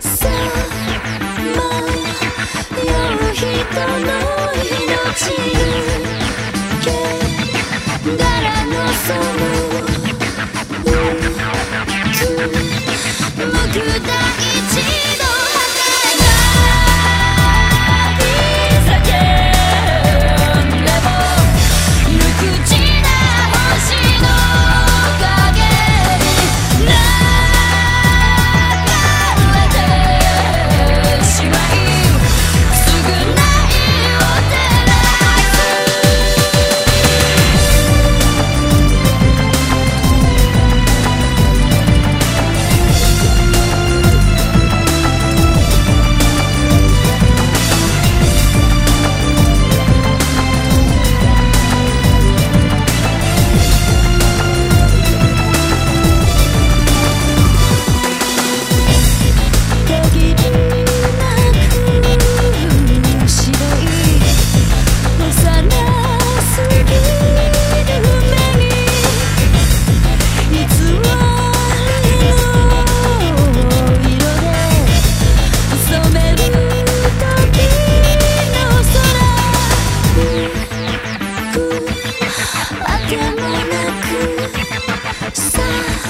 さまよ人の命だらのその無く大地もなく。さあ。